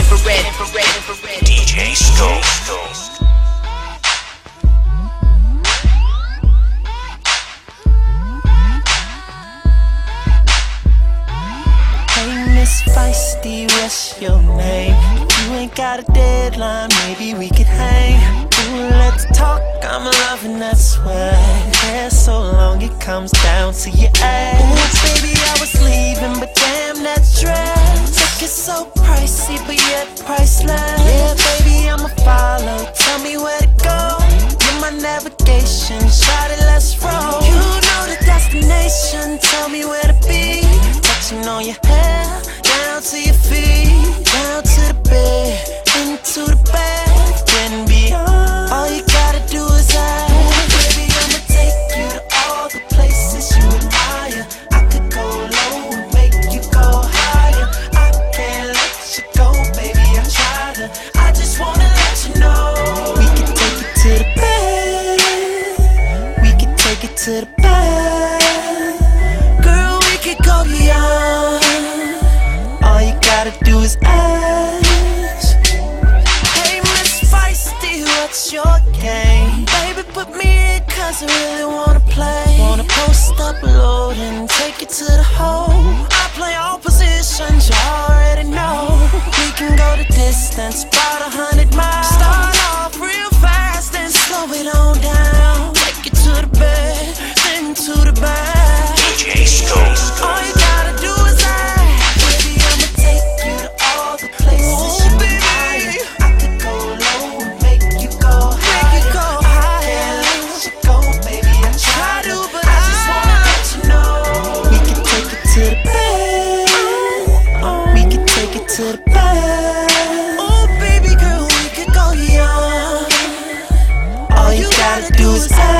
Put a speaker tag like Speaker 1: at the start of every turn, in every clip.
Speaker 1: infrared, infrared, infrared.
Speaker 2: DJ Stone.
Speaker 3: Hey, Miss Feisty, what's your name? You ain't got a deadline, maybe we could hang. Ooh, let's talk, I'm loving that sweat. Yeah, so long it comes down to your ass. Ooh, baby, I was leaving, but damn that dress. It's so pricey, but yet priceless. Yeah, baby, I'ma follow. Tell me where to go. You're my navigation. Shout it, let's roll. You know the destination. Tell me where to be. Touching on your hair, down to your feet, down to the bed, into the bed. to the bed. Girl, we could go beyond. All you gotta do is ask. Hey, Miss Feisty, what's your game? Baby, put me in, cause I really wanna play. Wanna post up, load, and take you to the hole. to the bed. Oh, baby girl, we could go young. All you gotta do is ask.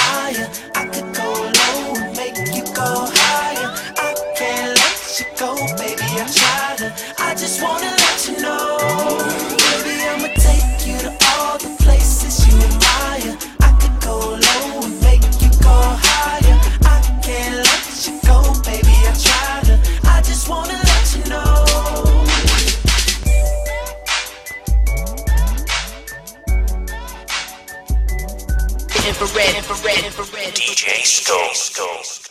Speaker 1: infrared, infrared,
Speaker 2: DJ Stone.